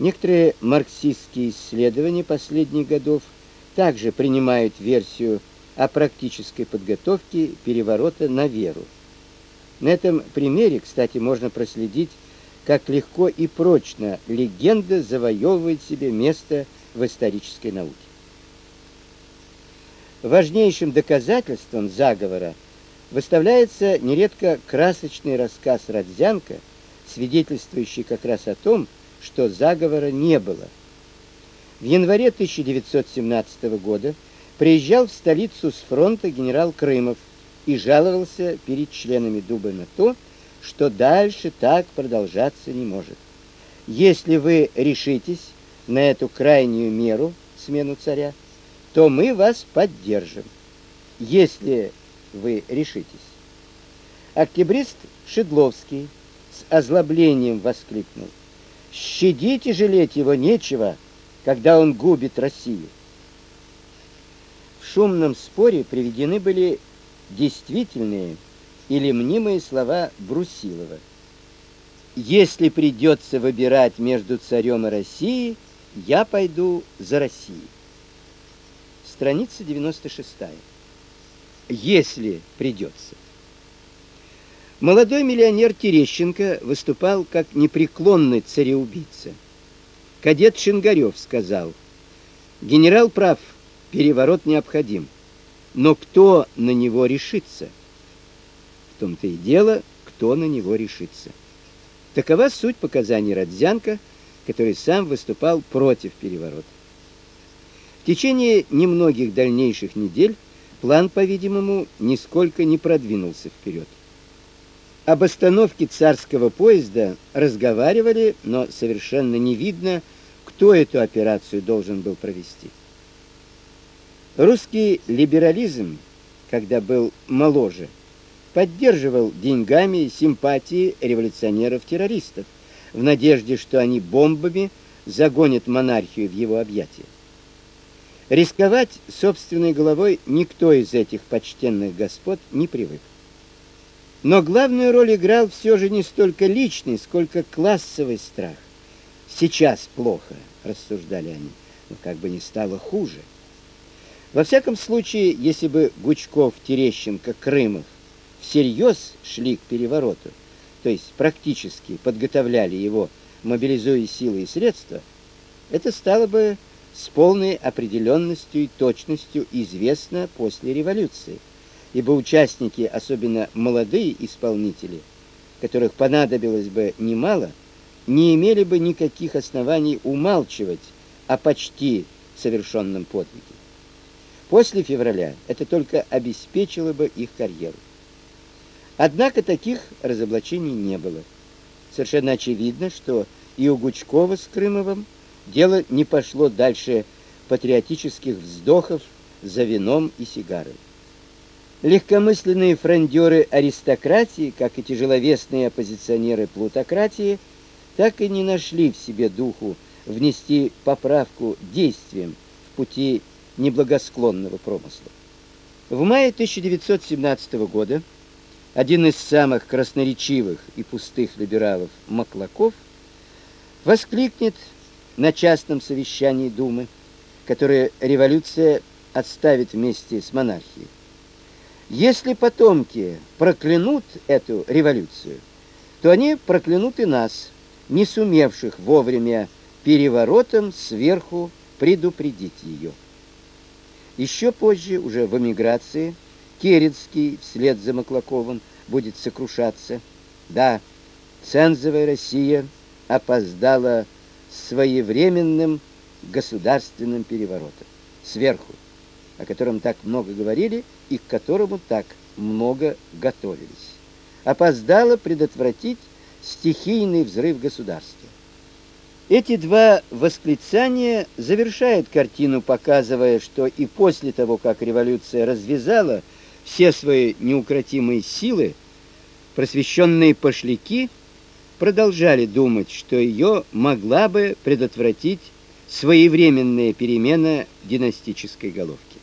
Некоторые марксистские исследования последних годов также принимают версию о практической подготовке переворота на веру. На этом примере, кстати, можно проследить, как легко и прочно легенда завоевывает себе место в исторической науке. Важнейшим доказательством заговора выставляется нередко красочный рассказ Родзянко, свидетельствующий как раз о том, что заговора не было. В январе 1917 года приезжал в столицу с фронта генерал Крымов и жаловался перед членами Дубы на то, что дальше так продолжаться не может. Если вы решитесь на эту крайнюю меру, смену царя, то мы вас поддержим. Если вы решитесь. Октябрист Шедловский с озлоблением воскликнул: "Щадить жалеть его нечего, когда он губит Россию". В шумном споре приведены были действительные или мнимые слова Брусилова. Если придется выбирать между царем и Россией, я пойду за Россией. Страница 96. Если придется. Молодой миллионер Терещенко выступал как непреклонный цареубийца. Кадет Шингарев сказал: "Генерал прав, переворот необходим, но кто на него решится?" В том-то и дело, кто на него решится. Такова суть показаний Родзянко, который сам выступал против переворота. В течение немногих дальнейших недель план, по-видимому, нисколько не продвинулся вперед. Об остановке царского поезда разговаривали, но совершенно не видно, кто эту операцию должен был провести. Русский либерализм, когда был моложе, поддерживал деньгами симпатии революционеров-террористов в надежде, что они бомбами загонят монархию в его объятия. Рисковать собственной головой никто из этих почтенных господ не привык. Но главную роль играл все же не столько личный, сколько классовый страх. Сейчас плохо, рассуждали они, но как бы не стало хуже. Во всяком случае, если бы Гучков, Терещенко, Крымов всерьез шли к перевороту, то есть практически подготовляли его, мобилизуя силы и средства, это стало бы с полной определенностью и точностью известно после революции, ибо участники, особенно молодые исполнители, которых понадобилось бы немало, не имели бы никаких оснований умалчивать о почти совершенном подвиге. После февраля это только обеспечило бы их карьеру. Однако таких разоблачений не было. Совершенно очевидно, что и у Гучкова с Крымовым Дело не пошло дальше патриотических вздохов за вином и сигарой. Легкомысленные фрондеры аристократии, как и тяжеловесные оппозиционеры плутократии, так и не нашли в себе духу внести поправку действиям в пути неблагосклонного промысла. В мае 1917 года один из самых красноречивых и пустых либералов Маклаков воскликнет на частном совещании Думы, которое революция отставит вместе с монархией. Если потомки проклянут эту революцию, то они проклянут и нас, не сумевших вовремя переворотом сверху предупредить ее. Еще позже, уже в эмиграции, Керенский вслед за Маклаковым будет сокрушаться. Да, цензовая Россия опоздала своевременным государственным переворотом сверху, о котором так много говорили и к которому так много готовились. Опоздало предотвратить стихийный взрыв государства. Эти два восклицания завершают картину, показывая, что и после того, как революция развязала все свои неукротимые силы, просвещенные пошляки продолжали думать, что ее могла бы предотвратить своевременная перемена династической головки.